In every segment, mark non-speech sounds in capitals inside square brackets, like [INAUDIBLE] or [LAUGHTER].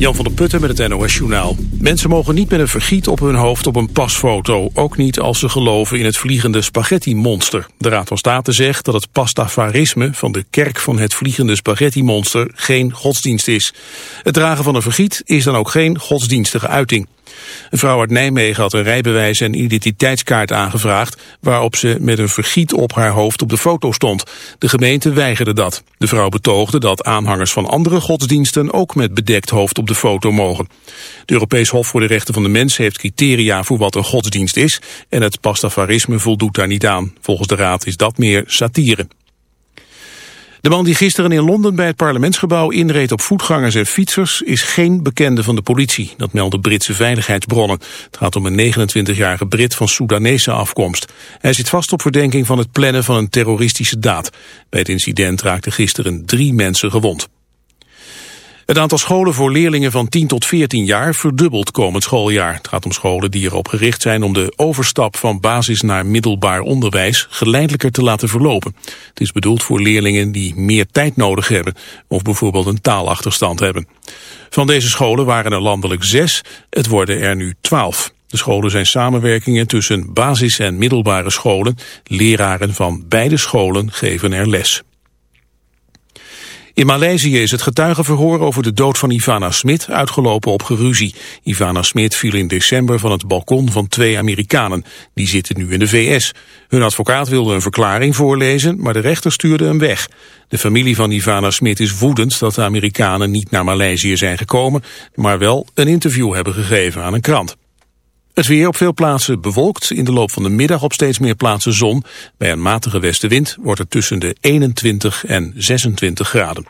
Jan van der Putten met het NOS Journaal. Mensen mogen niet met een vergiet op hun hoofd op een pasfoto. Ook niet als ze geloven in het vliegende spaghetti-monster. De Raad van State zegt dat het pastafarisme van de kerk van het vliegende spaghetti-monster geen godsdienst is. Het dragen van een vergiet is dan ook geen godsdienstige uiting. Een vrouw uit Nijmegen had een rijbewijs en identiteitskaart aangevraagd... waarop ze met een vergiet op haar hoofd op de foto stond. De gemeente weigerde dat. De vrouw betoogde dat aanhangers van andere godsdiensten... ook met bedekt hoofd op de foto mogen. De Europees Hof voor de Rechten van de Mens heeft criteria voor wat een godsdienst is... en het pastafarisme voldoet daar niet aan. Volgens de Raad is dat meer satire. De man die gisteren in Londen bij het parlementsgebouw inreed op voetgangers en fietsers is geen bekende van de politie. Dat melden Britse veiligheidsbronnen. Het gaat om een 29-jarige Brit van Soedanese afkomst. Hij zit vast op verdenking van het plannen van een terroristische daad. Bij het incident raakten gisteren drie mensen gewond. Het aantal scholen voor leerlingen van 10 tot 14 jaar verdubbelt komend schooljaar. Het gaat om scholen die erop gericht zijn om de overstap van basis naar middelbaar onderwijs geleidelijker te laten verlopen. Het is bedoeld voor leerlingen die meer tijd nodig hebben of bijvoorbeeld een taalachterstand hebben. Van deze scholen waren er landelijk zes, het worden er nu twaalf. De scholen zijn samenwerkingen tussen basis- en middelbare scholen. Leraren van beide scholen geven er les. In Maleisië is het getuigenverhoor over de dood van Ivana Smit uitgelopen op geruzie. Ivana Smit viel in december van het balkon van twee Amerikanen. Die zitten nu in de VS. Hun advocaat wilde een verklaring voorlezen, maar de rechter stuurde hem weg. De familie van Ivana Smit is woedend dat de Amerikanen niet naar Maleisië zijn gekomen, maar wel een interview hebben gegeven aan een krant. Het weer op veel plaatsen bewolkt, in de loop van de middag op steeds meer plaatsen zon. Bij een matige westenwind wordt het tussen de 21 en 26 graden.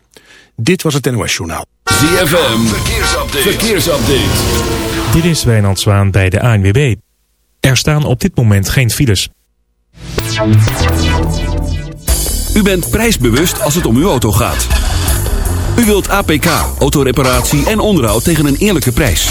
Dit was het NOS Journaal. ZFM, verkeersupdate. verkeersupdate. Dit is Wijnand Zwaan bij de ANWB. Er staan op dit moment geen files. U bent prijsbewust als het om uw auto gaat. U wilt APK, autoreparatie en onderhoud tegen een eerlijke prijs.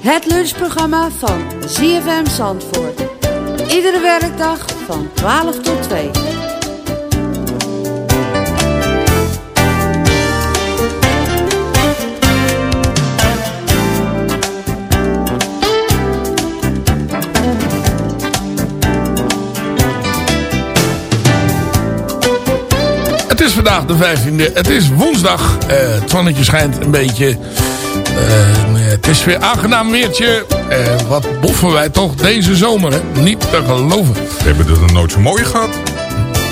Het lunchprogramma van ZFM Zandvoort. Iedere werkdag van 12 tot 2. Het is vandaag de 15e. Het is woensdag. Eh, het zonnetje schijnt een beetje. Eh, het is weer aangenaam weertje. Eh, wat boffen wij toch deze zomer. Hè? Niet te geloven. We hebben het nog nooit zo mooi gehad.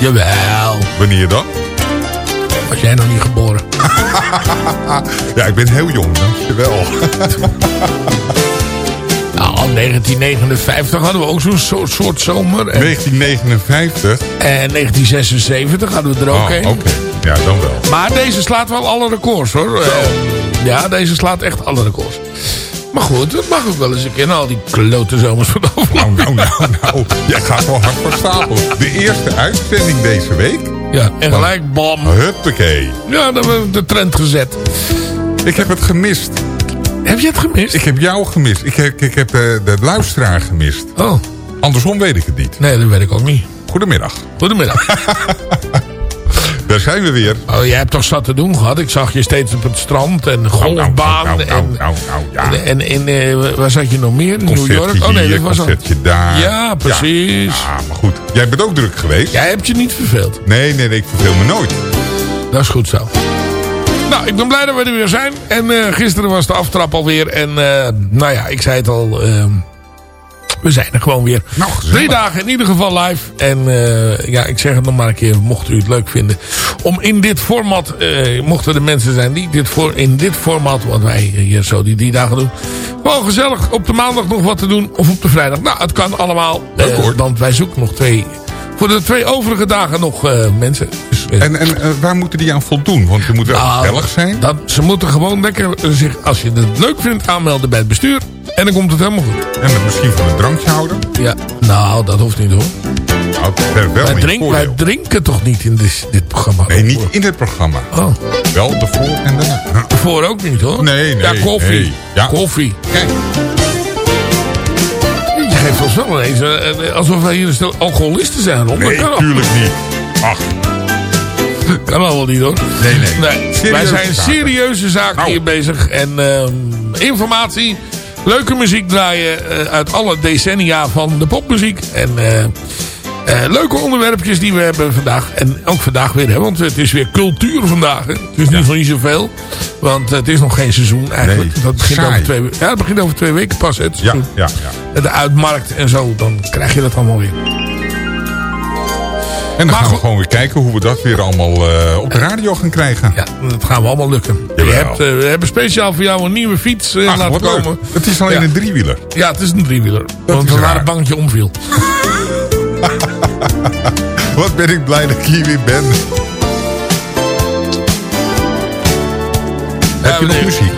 Jawel. Wanneer dan? Was jij nog niet geboren? [LAUGHS] Ja, ik ben heel jong, dankjewel. [LAUGHS] Nou, 1959 hadden we ook zo'n soort, soort zomer. En, 1959. en 1976 hadden we er ook Oh, een. oké. Ja, dan wel. Maar deze slaat wel alle records hoor. Eh, ja, deze slaat echt alle records. Maar goed, het mag ook wel eens een keer al die klote zomers van afgelopen Nou, nou, nou, nou. Jij gaat wel hard van stapel. De eerste uitzending deze week. Ja, en gelijk bam. Huppakee. Ja, dan hebben we de trend gezet. Ik heb het gemist. Heb je het gemist? Ik heb jou gemist. Ik heb, ik heb eh, de luisteraar gemist. Oh, Andersom weet ik het niet. nee, dat weet ik ook niet. Goedemiddag. Goedemiddag. [LAUGHS] Daar zijn we weer. Oh, jij hebt toch zat te doen gehad? Ik zag je steeds op het strand en Nou, golfbaan. nou, nou, en, nou, nou, ja. en, en, en, eh, waar zat je nog meer? In New York? Oh nee, dat was al... daar. Ja, precies. Ja, maar goed. Jij bent ook druk geweest. Jij hebt je niet verveeld. Nee, nee, nee, ik verveel me nooit. Dat is goed zo. Nou, ik ben blij dat we er weer zijn. En eh, gisteren was de aftrap alweer. En eh, nou ja, ik zei het al. We zijn er gewoon weer. Nou. Drie dagen in ieder geval live. En eh, ja, ik zeg het nog maar een keer. Mocht u het leuk vinden. Om in dit format. eh, mochten er mensen zijn die dit voor, in dit format. Wat wij hier zo die drie dagen doen. Gewoon gezellig op de maandag nog wat te doen. Of op de vrijdag. Nou, het kan allemaal. Leuk, eh, hoor. Want wij zoeken nog twee. Voor de twee overige dagen nog mensen. Dus, En, en waar moeten die aan voldoen? Want je moet wel nou, gezellig zijn. Dat, ze moeten gewoon lekker zich, als je het leuk vindt, aanmelden bij het bestuur. En dan komt het helemaal goed. En misschien van een drankje houden. Ja. Nou, dat hoeft niet hoor. Nou, wel Wij, drink, wij drinken toch niet in dit, dit programma? Nee, niet in het programma. Oh, Wel de voor en daarna. voor ook niet hoor. Nee, nee, Ja, koffie. nee. Ja. Koffie. Kijk, Je geeft ons wel ineens eh, eh, alsof wij hier een stel alcoholisten zijn. Rond. nee, dat kan, al- tuurlijk niet. Ach, kan wel niet hoor. nee, nee. Nee, Serieuze wij zijn serieuze zaken Nou. hier bezig. En ehm, informatie, leuke muziek draaien eh, uit alle decennia van de popmuziek. En eh, eh, leuke onderwerpjes die we hebben vandaag. En ook vandaag weer, hè, want het is weer cultuur vandaag. Hè. Het is niet van niet zoveel, want het is nog geen seizoen eigenlijk. Nee, dat begint saai. over twee, we- ja, het begint over twee weken pas. Hè, het Ja, ja, ja. De uitmarkt en zo, dan krijg je dat allemaal weer. En dan Maar gaan we gewoon weer kijken hoe we dat weer allemaal eh, op de radio gaan krijgen. Ja, dat gaan we allemaal lukken. Je hebt, eh, we hebben speciaal voor jou een nieuwe fiets eh, Ach, laten leuk. komen. Het is alleen Ja. een driewieler. Ja, het is een driewieler. want is we raar. waren bang dat je omviel. [LAUGHS] Wat ben ik blij dat ik hier weer ben. Heb je nog muziek?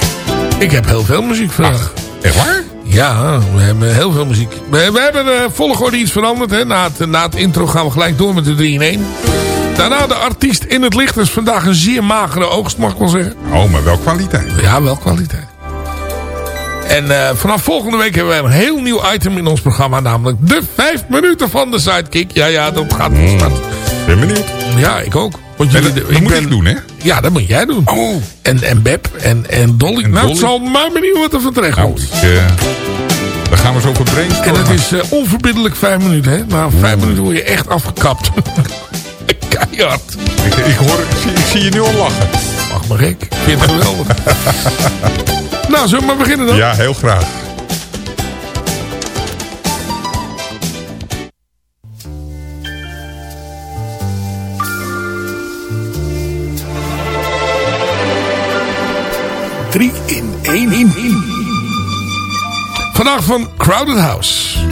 Ik heb heel veel muziek vandaag. Echt waar? Ja, we hebben heel veel muziek. We, we hebben de volgorde iets veranderd. Hè. Na, het, na het intro gaan we gelijk door met de 3 in 1. Daarna de artiest in het licht. Dat is vandaag een zeer magere oogst, mag ik wel zeggen. Oh, maar wel kwaliteit. Ja, wel kwaliteit. En eh, vanaf volgende week hebben wij een heel nieuw item in ons programma. Namelijk de 5 minuten van de sidekick. Ja, ja, dat gaat van start. Ben benieuwd. Ja, ik ook. Want En jullie, dat, dat moet ik doen, hè? Ja, dat moet jij doen. Oh. En, en Beb en, en Dolly. En nou, Dolly. het zal mij benieuwen wat er van terecht Nou, komt. ik, daar gaan we zo over En brainstormen. het is eh, onverbiddelijk vijf minuten. Hè? Na vijf minuten word je echt afgekapt. [LAUGHS] Keihard. Ik, ik, hoor, ik, zie, ik zie je nu al lachen. Mag maar gek. Ik vind het geweldig. [LAUGHS] nou, zullen we maar beginnen dan? Ja, heel graag. Drie in één in. Vandaag van Crowded House.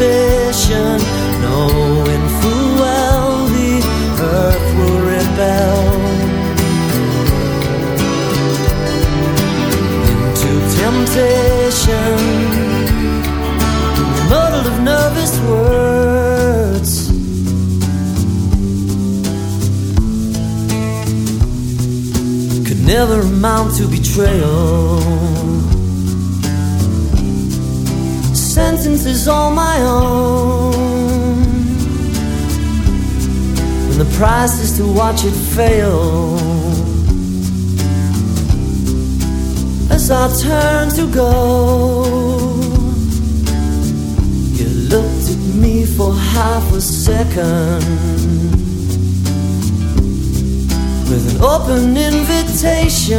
temptation, knowing full well the earth will rebel. Into temptation, muddled of nervous words. could never amount to betrayal. Sentence is all my own. And the price is to watch it fail. As I turn to go, you looked at me for half a second with an open invitation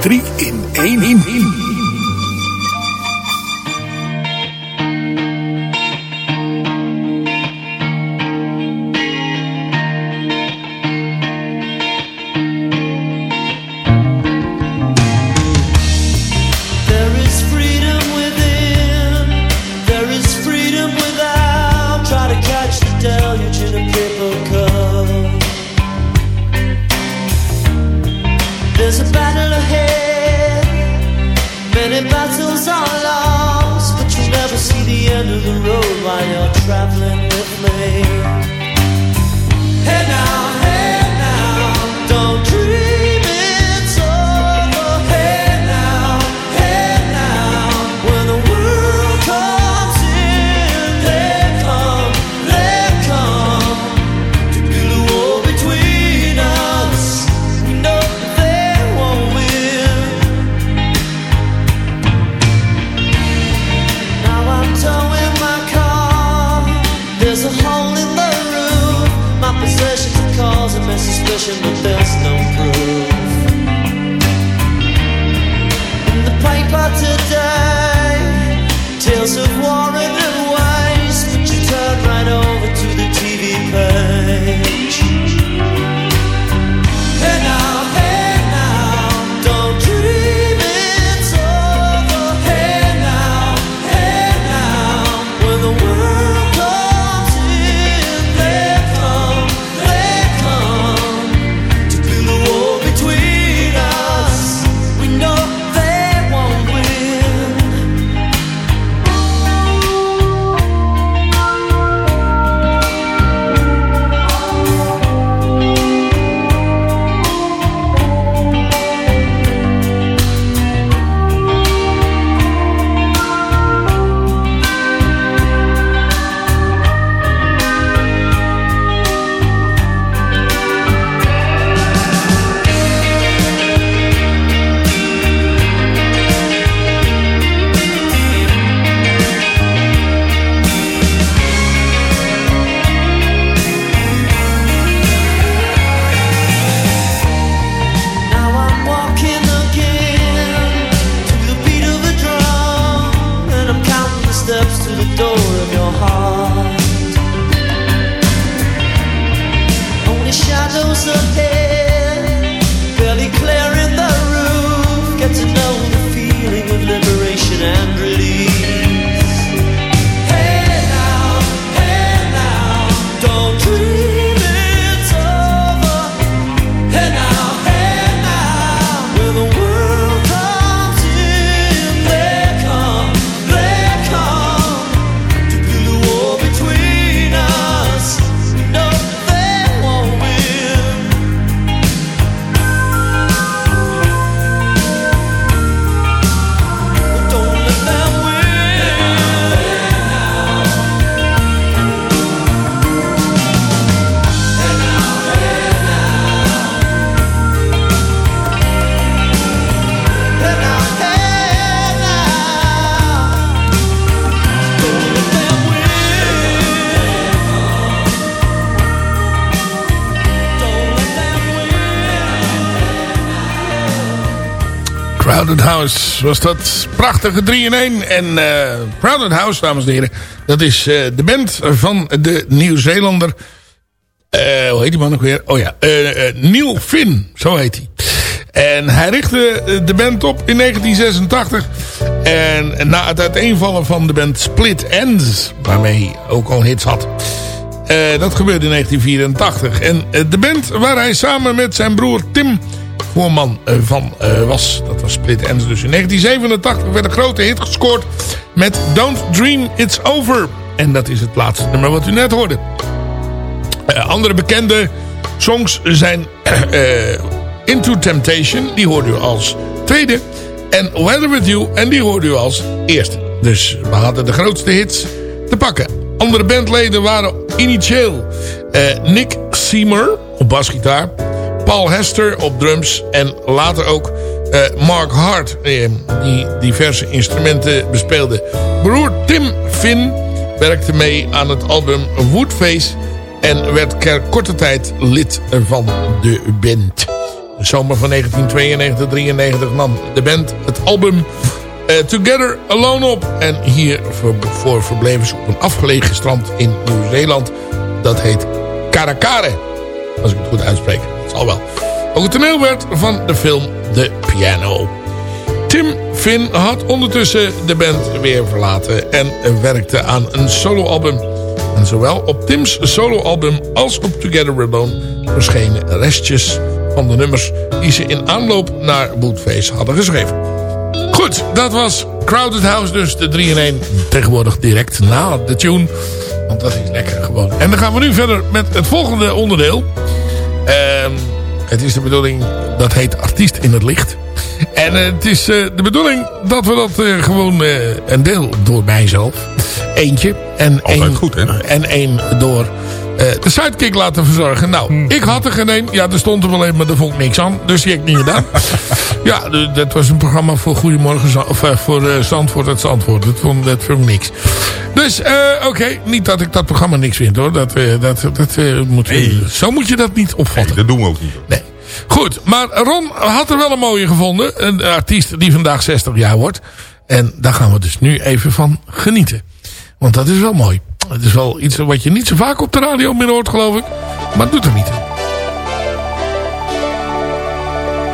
3 in 1 Crowded House was dat prachtige 3 in 1. En eh, Crowded House, dames en heren, dat is eh, de band van de Nieuw-Zeelander. eh, hoe heet die man nog weer? Oh ja, eh, eh, Neil Finn, zo heet hij. En hij richtte eh, de band op in 1986. En na het uiteenvallen van de band Split Ends, waarmee hij ook al hits had... Eh, dat gebeurde in 1984. En eh, de band waar hij samen met zijn broer Tim voorman eh, van eh, was. Dat was Split Ends. Dus in 1987 werd een grote hit gescoord met Don't Dream It's Over. En dat is het laatste nummer wat u net hoorde. Eh, andere bekende songs zijn Into Temptation. Die hoorde u als tweede. En Weather With You. En die hoorde u als eerste. Dus we hadden de grootste hits te pakken. Andere bandleden waren initieel eh, Nick Seymour op basgitaar. Paul Hester op drums. En later ook eh, Mark Hart. eh, die diverse instrumenten bespeelde. Broer Tim Finn werkte mee aan het album Woodface. En werd ker- korte tijd lid van de band. De zomer van 1992-93 nam de band het album eh, Together Alone op. En hiervoor voor verbleven ze op een afgelegen strand in Nieuw-Zeeland. Dat heet Karakare. Als ik het goed uitspreek. Zal wel. Ook het toneel werd van de film The Piano. Tim Finn had ondertussen de band weer verlaten en werkte aan een soloalbum. En zowel op Tim's soloalbum als op Together Alone verschenen restjes van de nummers die ze in aanloop naar Woodface hadden geschreven. Goed, dat was Crowded House dus, de 3 in 1. Tegenwoordig direct na de tune. Want dat is lekker gewoon. En dan gaan we nu verder met het volgende onderdeel. Ehm, het is de bedoeling, dat heet Artiest in het Licht. En eh, het is eh, de bedoeling dat we dat eh, gewoon eh, een deel door mijzelf. Eentje. En Altijd één, goed, hè? En één door eh, de sidekick laten verzorgen. Nou, ik had er geen één. Ja, er stond er wel een, maar daar vond ik niks aan. Dus die heb ik niet gedaan. [LAUGHS] ja, dat was een programma voor Goedemorgen of, voor eh, Zandvoort uit Zandvoort. Dat vond, dat vond ik niks. Dus, eh, oké. Niet dat ik dat programma niks vind, hoor. Dat, eh, dat, dat, eh, moet, Nee. Zo moet je dat niet opvatten. Dat doen we ook niet. Nee. Goed, maar Ron had er wel een mooie gevonden. Een artiest die vandaag 60 jaar wordt. En daar gaan we dus nu even van genieten. Want dat is wel mooi. Het is wel iets wat je niet zo vaak op de radio meer hoort, geloof ik. Maar het doet er niet.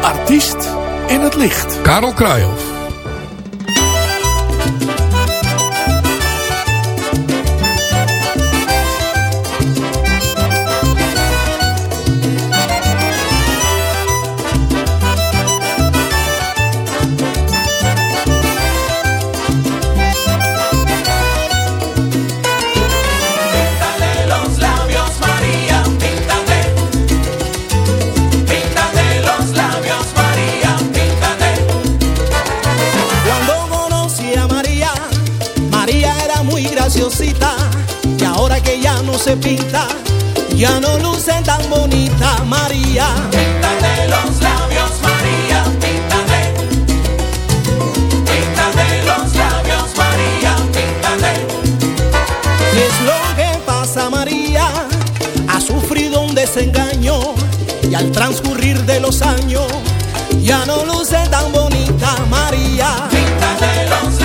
Artiest in het licht. Karel Kraaihoff. Muy graciosita. Y ahora que ya no se pinta, ya no luce tan bonita María. Píntate los labios, María, píntate. Píntate los labios, María, píntate. ¿Qué es lo que pasa María? Ha sufrido un desengaño y al transcurrir de los años, ya no luce tan bonita María. Píntate los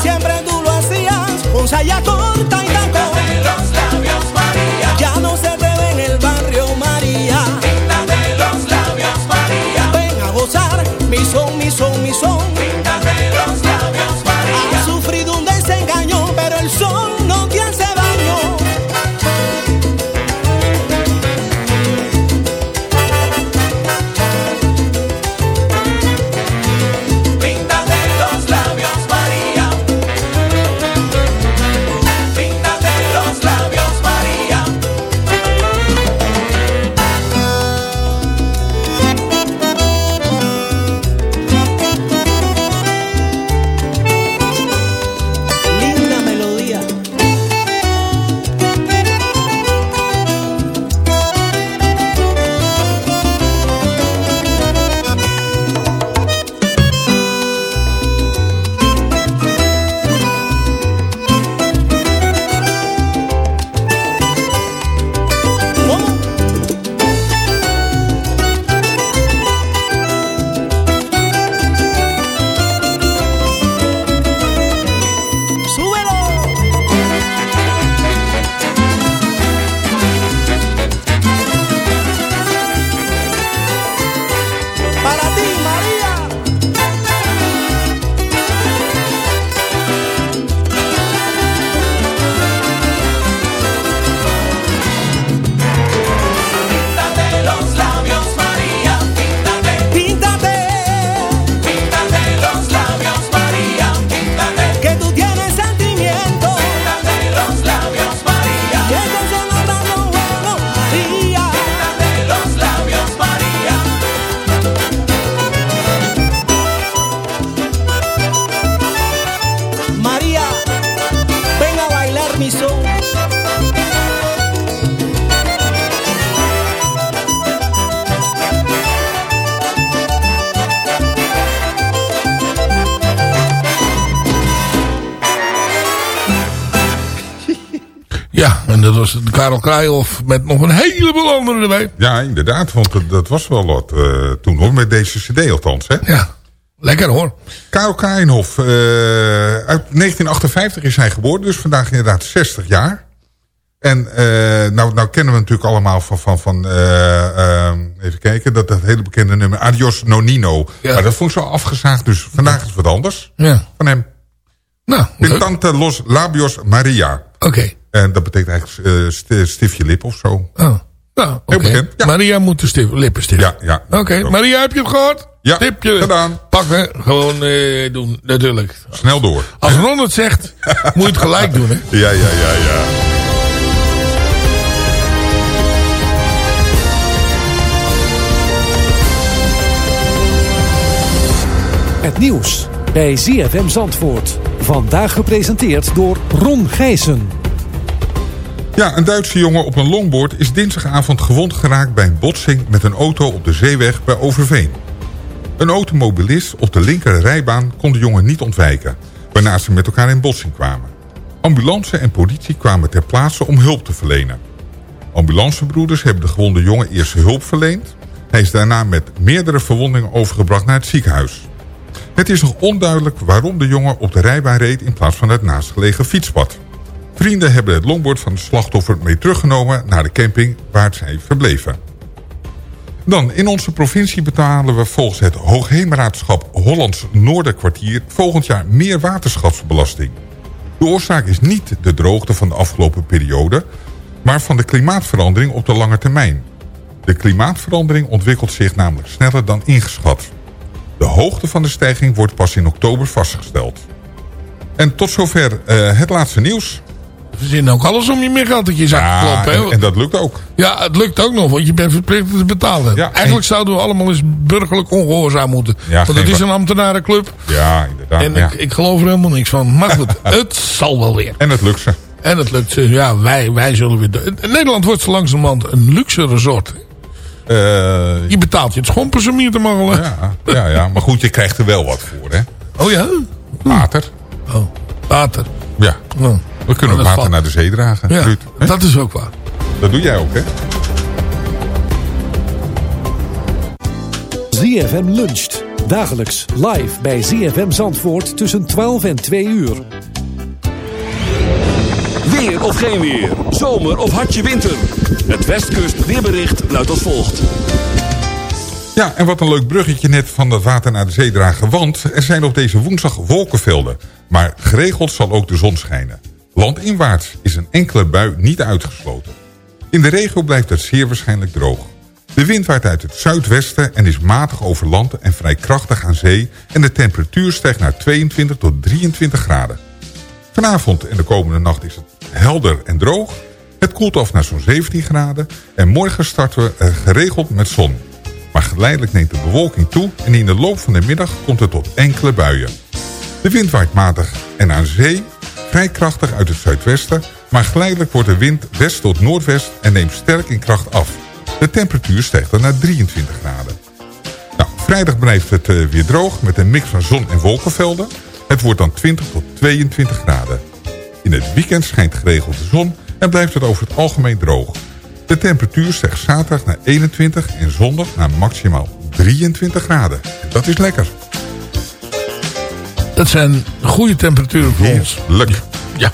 siempre tú lo hacías, con saya corta Kraaihoff met nog een heleboel anderen erbij. Ja, inderdaad, want dat, dat was wel wat eh, toen hoor, met deze cd althans. Hè? Ja, lekker hoor. Karel Kraaienhof, eh, uit 1958 is hij geboren, dus vandaag inderdaad 60 jaar. En eh, nou, nou kennen we natuurlijk allemaal van, van, van even kijken, dat, dat hele bekende nummer Adios Nonino. Ja. Maar dat vond ik zo afgezaagd, dus vandaag is wat anders Ja, van hem. nou. Pintante Los Labios Maria. Oké. En dat betekent eigenlijk eh, st- stift je lip of zo. Oh. Nou, oké. bekend, ja. Maria moet de stif, lippen stiffen. Ja, ja. Oké, Maria, heb je het gehoord? Ja, Tipje. gedaan. Pakken, gewoon eh, doen, natuurlijk. Snel door. Als Ron het zegt, [LAUGHS] moet je het gelijk doen, hè? Ja, ja, ja, ja. Het nieuws bij ZFM Zandvoort. Vandaag gepresenteerd door Ron Gijssen. Ja, een Duitse jongen op een longboard is dinsdagavond gewond geraakt bij een botsing met een auto op de zeeweg bij Overveen. Een automobilist op de linker rijbaan kon de jongen niet ontwijken, waarna ze met elkaar in botsing kwamen. Ambulance en politie kwamen ter plaatse om hulp te verlenen. Ambulancebroeders hebben de gewonde jongen eerst hulp verleend. Hij is daarna met meerdere verwondingen overgebracht naar het ziekenhuis. Het is nog onduidelijk waarom de jongen op de rijbaan reed in plaats van het naastgelegen fietspad. Vrienden hebben het longboard van de slachtoffer mee teruggenomen naar de camping waar zij verbleven. Dan, in onze provincie betalen we volgens het Hoogheemraadschap Hollands Noorderkwartier volgend jaar meer waterschapsbelasting. De oorzaak is niet de droogte van de afgelopen periode, maar van de klimaatverandering op de lange termijn. De klimaatverandering ontwikkelt zich namelijk sneller dan ingeschat. De hoogte van de stijging wordt pas in oktober vastgesteld. En tot zover eh, het laatste nieuws. Verzinnen ook alles om je meer dat je zak te Ja, kloppen. en, en dat lukt ook. Ja, het lukt ook nog, want je bent verplicht te betalen. Ja, Eigenlijk en- zouden we allemaal eens burgerlijk ongehoorzaam moeten. Ja, want het is een ambtenarenclub. Ja, inderdaad. En ik, ik geloof er helemaal niks van. Maar goed, [LAUGHS] het zal wel weer. En het lukt ze. En het lukt ze. Ja, wij, wij zullen weer... de- Nederland wordt zo langzamerhand een luxe resort. Eh, Je betaalt je het schompen om hier te mangelen. ja, ja, ja, maar goed, je krijgt er wel wat voor, hè? Oh ja? Water. Oh, water. Ja, Oh. We kunnen dat ook water naar de zee dragen, Ja, Ruud. hè? dat is ook waar. Dat doe jij ook, hè? ZFM luncht. Dagelijks live bij ZFM Zandvoort tussen 12 en 2 uur. Weer of geen weer. Zomer of hartje winter. Het Westkust weerbericht luidt als volgt. Ja, en wat een leuk bruggetje net van het water naar de zee dragen. Want er zijn op deze woensdag wolkenvelden. Maar geregeld zal ook de zon schijnen. Landinwaarts is een enkele bui niet uitgesloten. In de regio blijft het zeer waarschijnlijk droog. De wind waait uit het zuidwesten en is matig over land en vrij krachtig aan zee... en de temperatuur stijgt naar 22 tot 23 graden. Vanavond en de komende nacht is het helder en droog. Het koelt af naar zo'n 17 graden. En morgen starten we eh, geregeld met zon. Maar geleidelijk neemt de bewolking toe en in de loop van de middag komt het tot enkele buien. De wind waait matig en aan zee vrij krachtig uit het zuidwesten... maar geleidelijk wordt de wind west tot noordwest en neemt sterk in kracht af. De temperatuur stijgt dan naar 23 graden. Nou, vrijdag blijft het eh, weer droog met een mix van zon en wolkenvelden. Het wordt dan 20 tot 22 graden. In het weekend schijnt geregeld de zon en blijft het over het algemeen droog. De temperatuur stijgt zaterdag naar 21 en zondag naar maximaal 23 graden. Dat is lekker. Dat zijn goede temperaturen voor ons. Ja.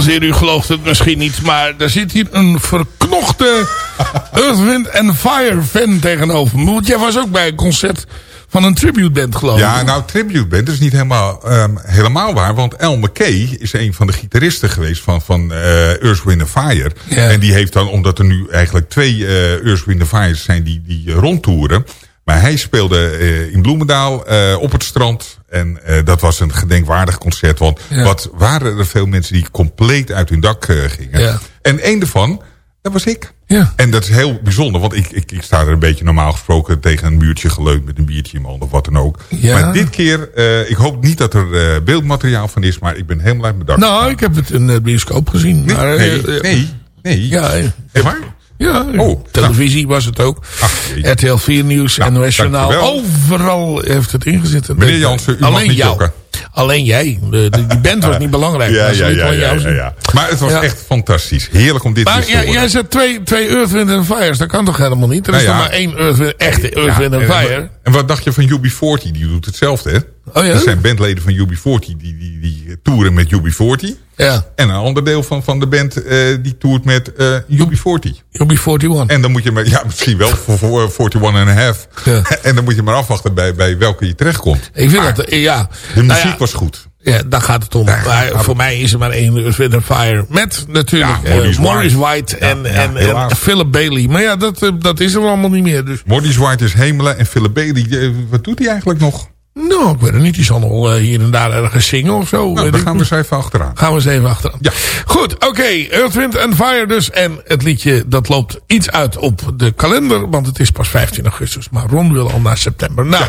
Dames en heren, u gelooft het misschien niet, maar er zit hier een verknochte [LAUGHS] Earth, Wind and Fire fan tegenover me. Want jij was ook bij een concert van een tribute band, geloof ik. Ja, nou, tribute band is niet helemaal, ehm, helemaal waar. Want El McKay is een van de gitaristen geweest van, van eh Earth, Wind Fire. Ja. En die heeft dan, omdat er nu eigenlijk twee eh Earth, Wind Fires zijn die, die rondtoeren. Maar hij speelde eh, in Bloemendaal op het strand. En eh, dat was een gedenkwaardig concert. Want Ja. wat waren er veel mensen die compleet uit hun dak eh, gingen. Ja. En één daarvan, dat was ik. Ja. En dat is heel bijzonder, want ik, ik, ik sta er een beetje normaal gesproken tegen een muurtje geleund met een biertje in mijn hand of wat dan ook. Maar dit keer, eh, ik hoop niet dat er beeldmateriaal van is, maar ik ben helemaal uit mijn dak. Nou, ik heb het in de bioscoop gezien. nee, maar, nee, nee, nee. Ja, Echt waar? Ja Oh, televisie was het ook. Ach. RTL 4 Nieuws, Nou, NOS Journaal. Overal heeft het ingezet. Meneer Jansen, u Alleen jou. jokken. Alleen jij. De, de- die band was niet belangrijk. [LAUGHS] Ja, maar ja, ja, ja. Maar het was echt fantastisch. Heerlijk om dit Maar te horen. jij zet twee, twee Earth, Wind Fires. Dat kan toch helemaal niet? Er is Nou nog ja. maar één Earth, echte Earth, Ja, Wind en, Fire. En wat dacht je van UB40? Die doet hetzelfde, hè? Oh ja? Dat zijn bandleden van UB40 die, die, die toeren met UB40. Ja, En een ander deel van, van de band eh, die toert met eh, UB40. UB41. En dan moet je maar, ja misschien wel voor, voor 41 and a half. Ja. [LAUGHS] En dan moet je maar afwachten bij, bij welke je terechtkomt. Ik vind dat, ja. De Nou muziek ja, was goed. Ja, daar gaat het om. maar voor mij is er maar één Earth, and Fire. Met natuurlijk Ja, eh, White. White Ja, en, ja, en. Philip Bailey. Maar ja, dat, eh, dat is er allemaal niet meer. Dus. Mordy's White is hemelen en Philip Bailey, eh, wat doet hij eigenlijk nog? Nou, ik weet het niet. Die zal nog hier en daar ergens zingen of zo. Nou, daar ik gaan we eens even achteraan. Gaan we eens even achteraan. Ja. Goed, oké. Earth, Wind and Fire dus. En het liedje dat loopt iets uit op de kalender. Want het is pas 15 augustus. Maar Ron wil al naar september. Nou,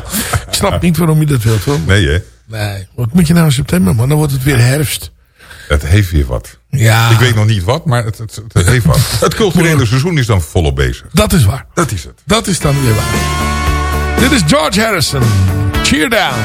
ik snap niet waarom je dat wilt hoor. Nee hè, Nee, wat moet je nou in september man? Dan wordt het weer herfst. het heeft weer wat. Ja, Ik weet nog niet wat, maar het, het, het heeft wat. [LAUGHS] Het culturele seizoen is dan volop bezig. dat is waar. Dat is het. Dat is dan weer waar. Dit is George Harrison. Cheer down.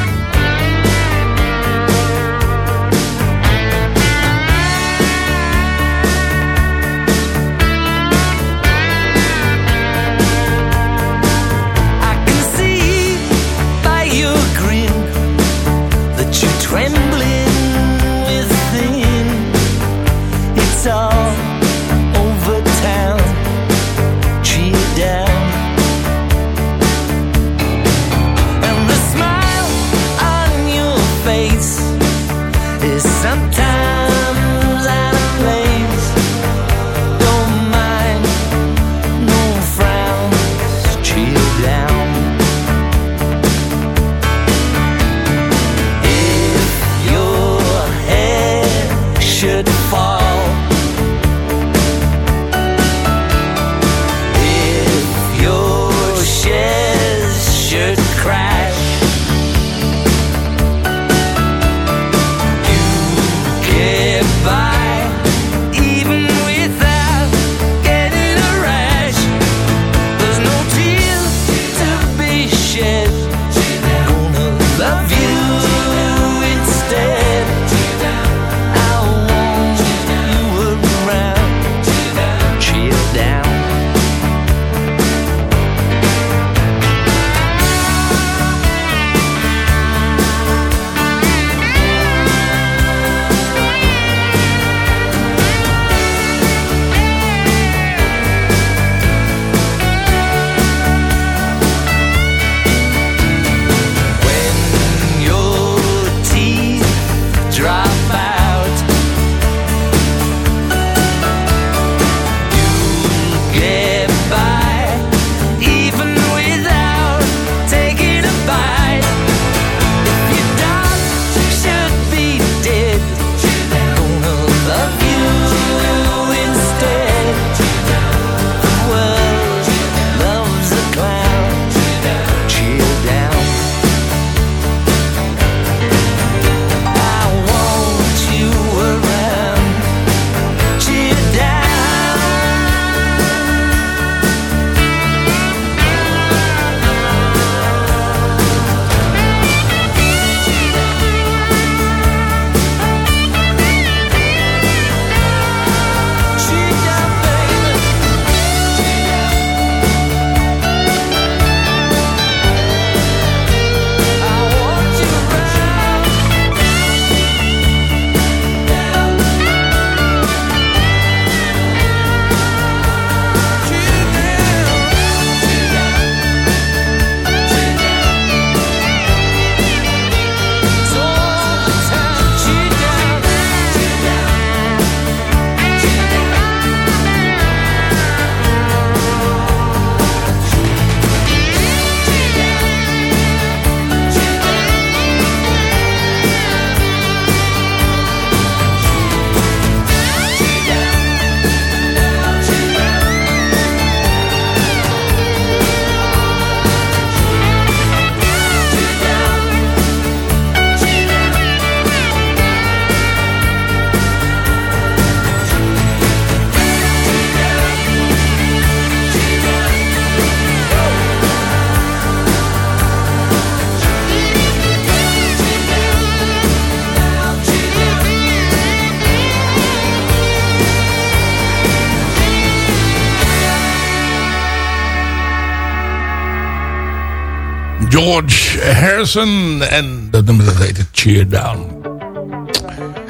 George Harrison. En dat nummer dat heet Cheer Down.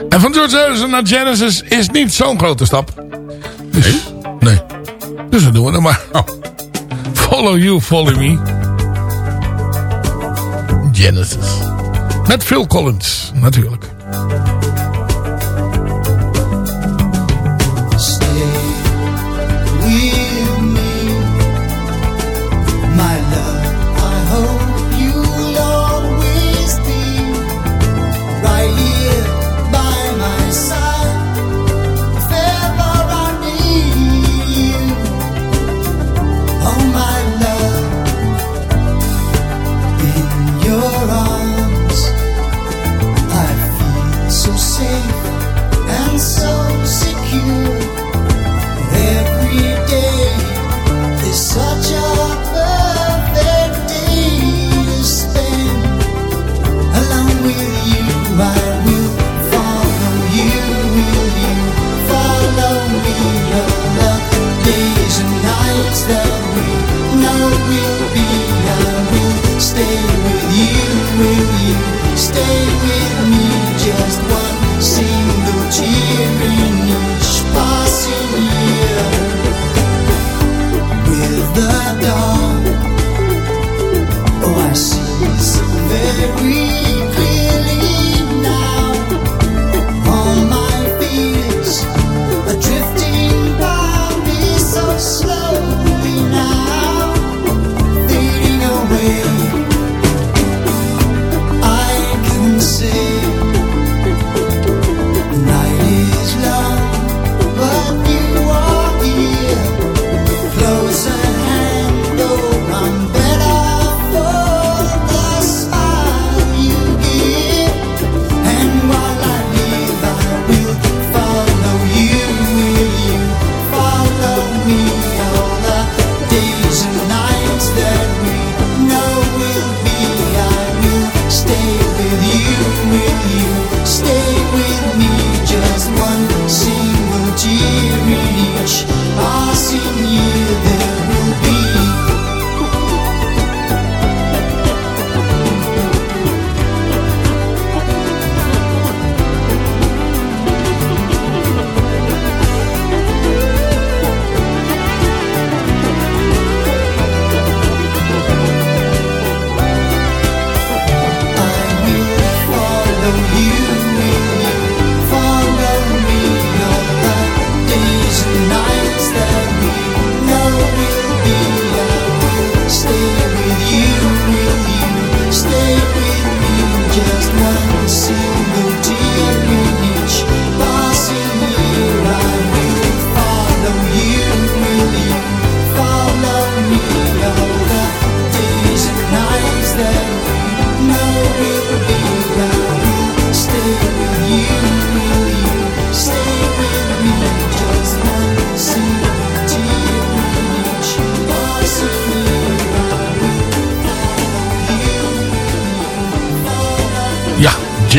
En van George Harrison naar Genesis is niet zo'n grote stap. Dus, nee? Nee. Dus dat doen we dan maar. Oh. Follow you, follow me. Genesis. Met Phil Collins, natuurlijk.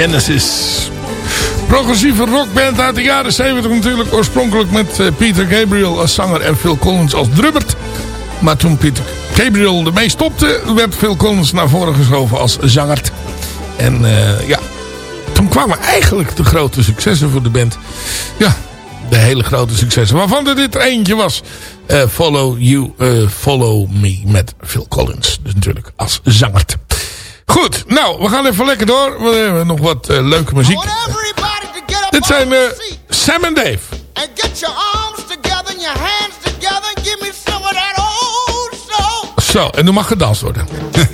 Genesis. Progressieve rockband uit de jaren 70 natuurlijk. Oorspronkelijk met eh, Peter Gabriel als zanger en Phil Collins als drummer, Maar toen Peter Gabriel ermee stopte, werd Phil Collins naar voren geschoven als zanger. En eh, ja, toen kwamen eigenlijk de grote successen voor de band. Ja, de hele grote successen. Waarvan er dit eentje was. Eh, Follow You, Follow Me met Phil Collins. Dus natuurlijk als zanger. Goed, nou, we gaan even lekker door. We hebben nog wat eh, leuke muziek. Dit zijn uh, Sam en Dave. And get your arms together and your hands together. Give me some of that old soul. Zo, en nu mag gedanst worden. [LAUGHS]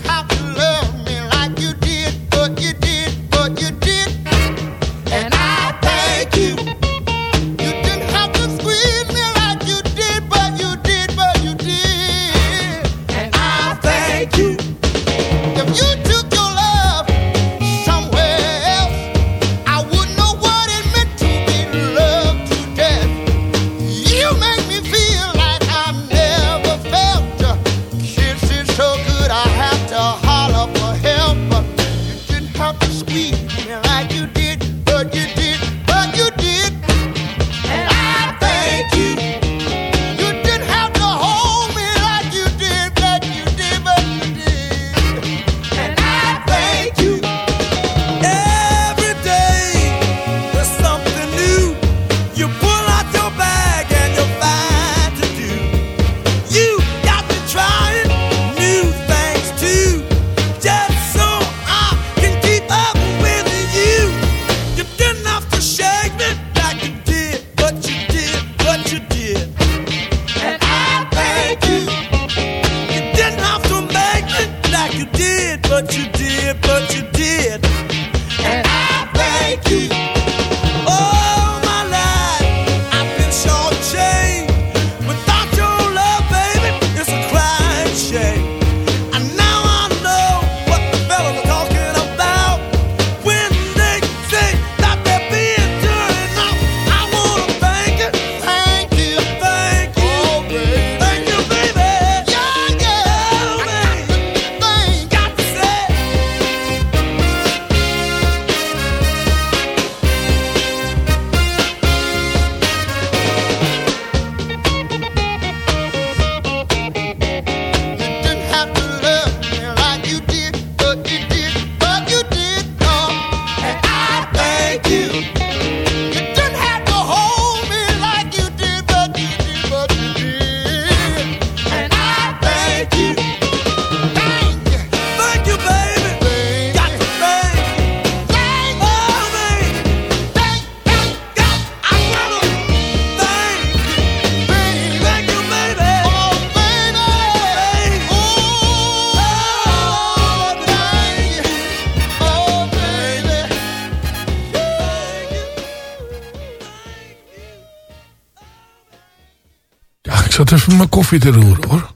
mijn koffie te roeren hoor.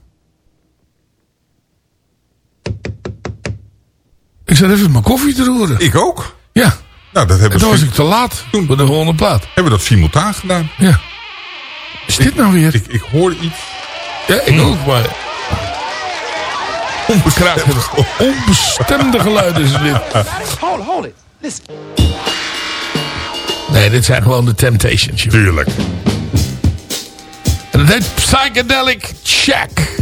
Ik zat even mijn koffie te roeren. Ik ook? Ja. Nou, dat hebben en toen was ik te laat toen, voor de volgende plaat. Hebben we dat simultaan gedaan? Ja. Is dit nou weer? Ik, ik hoor iets. Ja, ik hmm. ook, maar... Onbestemde, onbestemde geluiden is dit. Hold. Listen. Nee, dit zijn gewoon de Temptations. Joh. Tuurlijk. The Psychedelic Check.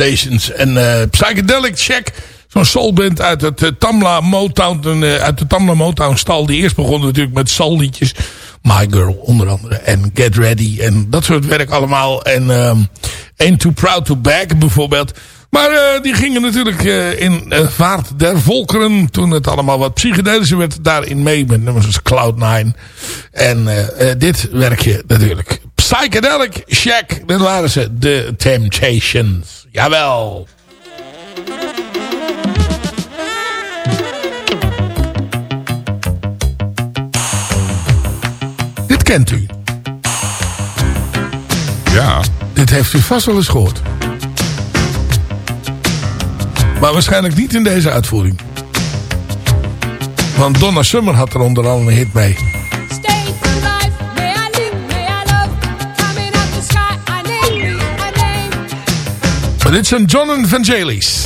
En eh, Psychedelic Check. Zo'n soulband uit het eh, Tamla Motown. eh, uit de Tamla Motown stal. Die eerst begon natuurlijk met soulliedjes. My Girl onder andere. En Get Ready. En dat soort werk allemaal. En ehm Ain't Too Proud To Bag bijvoorbeeld. Maar die gingen natuurlijk in vaart der volkeren. Toen het allemaal wat psychedelischer werd. Daarin mee met nummers als Cloud9. En dit werkje natuurlijk. Psychedelic Shack. Dat waren ze. The Temptations. Jawel. Dit kent u. Ja. Dit heeft u vast wel eens gehoord. Maar waarschijnlijk niet in deze uitvoering. Want Donna Summer had er onder andere een hit mee. Maar dit zijn John en Vangelis.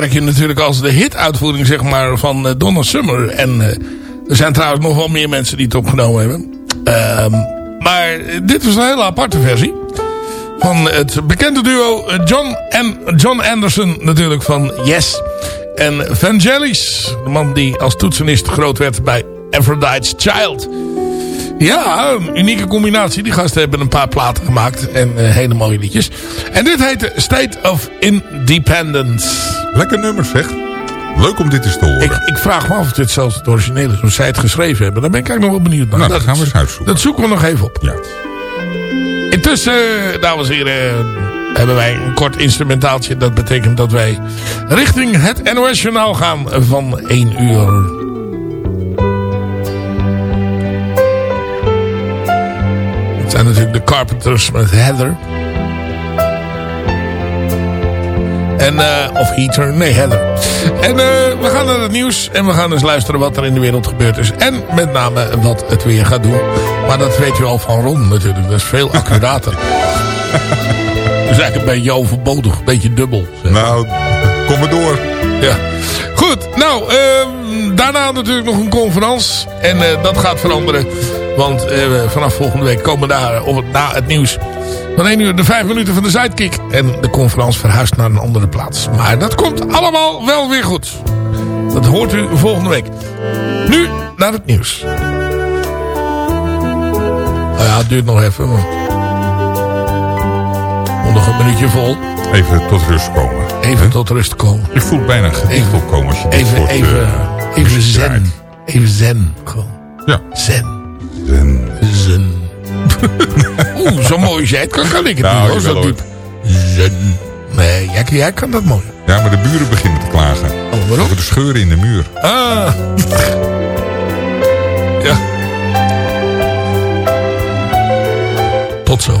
We kennen het werkje natuurlijk als de hituitvoering zeg maar, van eh, Donna Summer. En eh, er zijn trouwens nog wel meer mensen die het opgenomen hebben. Ehm, maar dit was een hele aparte versie. Van het bekende duo John, en John Anderson natuurlijk van Yes. En Vangelis, de man die als toetsenist groot werd bij Aphrodite's Child. Ja, een unieke combinatie. Die gasten hebben een paar platen gemaakt. En eh, hele mooie liedjes. En dit heet State of Independence. Lekker nummer zeg. Leuk om dit eens te horen. Ik, ik vraag me af of dit zelfs het origineel is. Of zij het geschreven hebben. Daar ben ik eigenlijk nog wel benieuwd naar. Nou, dat gaan we eens uitzoeken. Dat zoeken we nog even op. Ja. Intussen, eh, dames en heren, hebben wij een kort instrumentaaltje. Dat betekent dat wij richting het NOS Journaal gaan van 1 uur. Zijn natuurlijk de Carpenters met Heather. En, eh, of Heater, nee Heather. En eh, we gaan naar het nieuws en we gaan eens luisteren wat er in de wereld gebeurd is. En met name wat het weer gaat doen. Maar dat weet u al van Ron natuurlijk, dat is veel [LAUGHS] accurater. dus eigenlijk een beetje overbodig, een beetje dubbel. zeg. Nou, kom maar door. Ja. Goed, nou, ehm, daarna natuurlijk nog een conferentie. En eh, dat gaat veranderen. Want eh, vanaf volgende week komen daar op het, na het nieuws van 1 uur de 5 minuten van de Sidekick. En de conferentie verhuist naar een andere plaats. Maar dat komt allemaal wel weer goed. Dat hoort u volgende week. Nu naar het nieuws. Nou ja, het duurt nog even. Maar... Nog een minuutje vol. Even tot rust komen. Even tot rust komen. Je voelt bijna een gedicht opkomen als je dit Even, soort, even, eh, even zen. Even zen. Gewoon. Ja. Zen. Zen. Zen. [LAUGHS] Oeh, zo mooi jij het kan, kan ik het Nou, niet hoor. Zo diep. Zen. Nee, jij, jij kan dat mooi. Ja, maar de buren beginnen te klagen. Oh, waarom? Over de scheuren in de muur. Ah. ja. Tot zo.